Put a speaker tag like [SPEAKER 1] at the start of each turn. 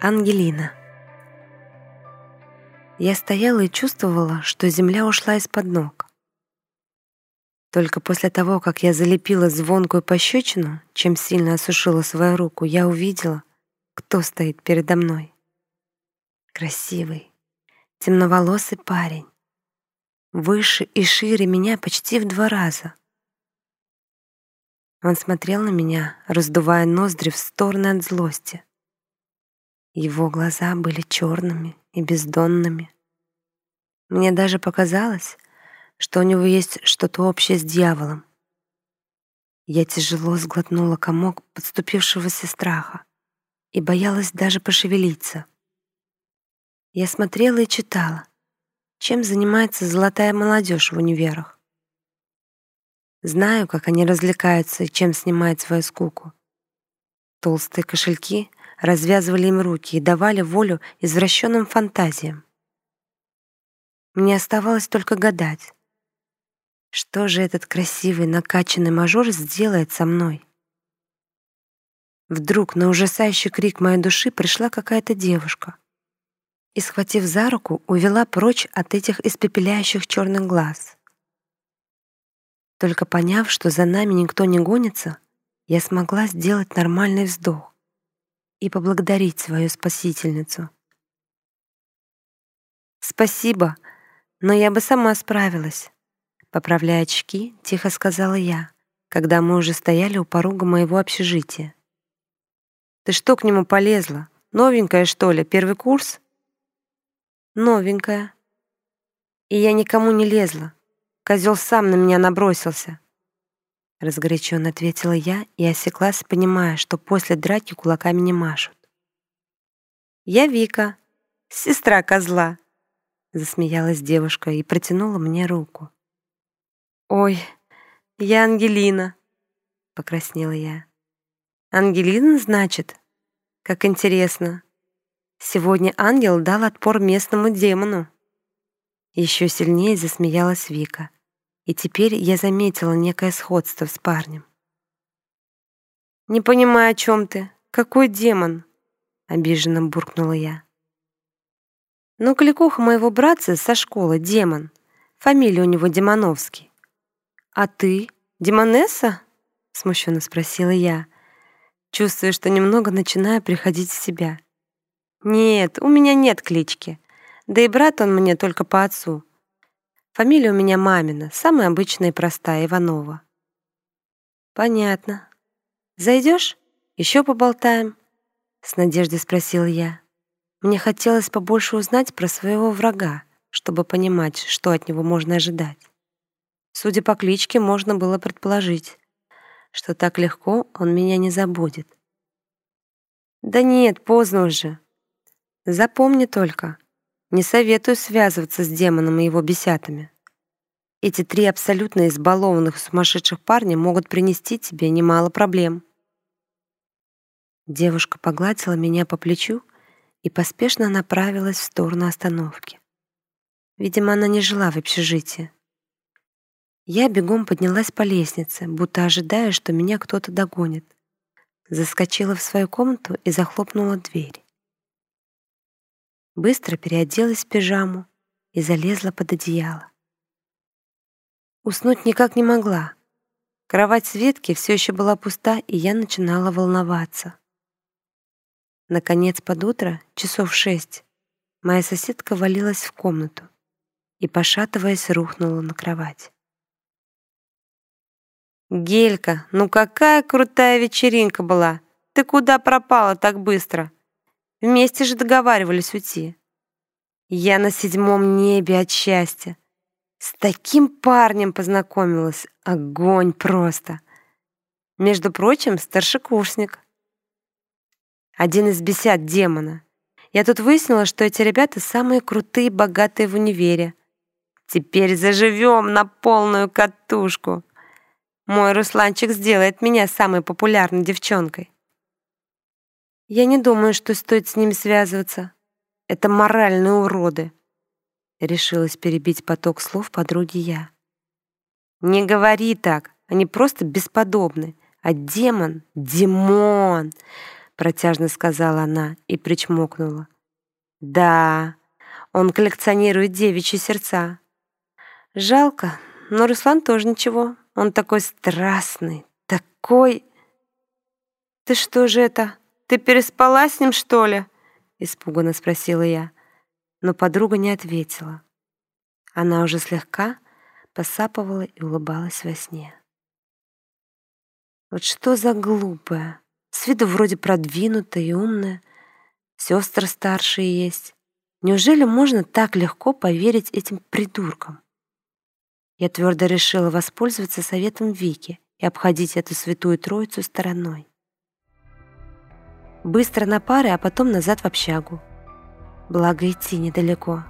[SPEAKER 1] Ангелина. Я стояла и чувствовала, что земля ушла из-под ног. Только после того, как я залепила звонкую пощечину, чем сильно осушила свою руку, я увидела, кто стоит передо мной. Красивый, темноволосый парень. Выше и шире меня почти в два раза. Он смотрел на меня, раздувая ноздри в стороны от злости. Его глаза были черными и бездонными. Мне даже показалось, что у него есть что-то общее с дьяволом. Я тяжело сглотнула комок подступившегося страха и боялась даже пошевелиться. Я смотрела и читала, чем занимается золотая молодежь в универах. Знаю, как они развлекаются и чем снимают свою скуку. Толстые кошельки развязывали им руки и давали волю извращенным фантазиям. Мне оставалось только гадать, что же этот красивый накачанный мажор сделает со мной. Вдруг на ужасающий крик моей души пришла какая-то девушка и, схватив за руку, увела прочь от этих испепеляющих черных глаз. Только поняв, что за нами никто не гонится, я смогла сделать нормальный вздох и поблагодарить свою спасительницу. «Спасибо, но я бы сама справилась», — поправляя очки, тихо сказала я, когда мы уже стояли у порога моего общежития. «Ты что к нему полезла? Новенькая, что ли, первый курс?» «Новенькая». «И я никому не лезла. Козел сам на меня набросился», Разгоряченно ответила я и осеклась, понимая, что после драки кулаками не машут. «Я Вика, сестра козла», — засмеялась девушка и протянула мне руку. «Ой, я Ангелина», — покраснела я. «Ангелина, значит? Как интересно. Сегодня ангел дал отпор местному демону». Еще сильнее засмеялась Вика и теперь я заметила некое сходство с парнем. «Не понимаю, о чем ты. Какой демон?» — обиженно буркнула я. «Ну, кликуха моего братца со школы, демон. Фамилия у него Демоновский». «А ты, Демонесса?» — смущенно спросила я, чувствуя, что немного начинаю приходить в себя. «Нет, у меня нет клички. Да и брат он мне только по отцу. Фамилия у меня мамина, самая обычная и простая, Иванова. Понятно. Зайдешь? Еще поболтаем? С надеждой спросил я. Мне хотелось побольше узнать про своего врага, чтобы понимать, что от него можно ожидать. Судя по кличке, можно было предположить, что так легко он меня не забудет. Да нет, поздно уже. Запомни только, не советую связываться с демоном и его бесятами. Эти три абсолютно избалованных сумасшедших парня могут принести тебе немало проблем. Девушка погладила меня по плечу и поспешно направилась в сторону остановки. Видимо, она не жила в общежитии. Я бегом поднялась по лестнице, будто ожидая, что меня кто-то догонит. Заскочила в свою комнату и захлопнула дверь. Быстро переоделась в пижаму и залезла под одеяло. Уснуть никак не могла. Кровать Светки все еще была пуста, и я начинала волноваться. Наконец, под утро, часов шесть, моя соседка валилась в комнату и, пошатываясь, рухнула на кровать. «Гелька, ну какая крутая вечеринка была! Ты куда пропала так быстро?» Вместе же договаривались уйти. Я на седьмом небе от счастья. С таким парнем познакомилась. Огонь просто. Между прочим, старшекурсник. Один из бесят демона. Я тут выяснила, что эти ребята самые крутые, богатые в универе. Теперь заживем на полную катушку. Мой Русланчик сделает меня самой популярной девчонкой. Я не думаю, что стоит с ними связываться. Это моральные уроды. Решилась перебить поток слов подруги я. Не говори так, они просто бесподобны. А демон, Димон, протяжно сказала она и причмокнула. Да, он коллекционирует девичьи сердца. Жалко, но Руслан тоже ничего. Он такой страстный, такой... Ты что же это? Ты переспала с ним, что ли? Испуганно спросила я. Но подруга не ответила. Она уже слегка посапывала и улыбалась во сне. Вот что за глупая. С виду вроде продвинутая и умная. Сестры старшие есть. Неужели можно так легко поверить этим придуркам? Я твердо решила воспользоваться советом Вики и обходить эту святую троицу стороной. Быстро на пары, а потом назад в общагу. Благо идти недалеко.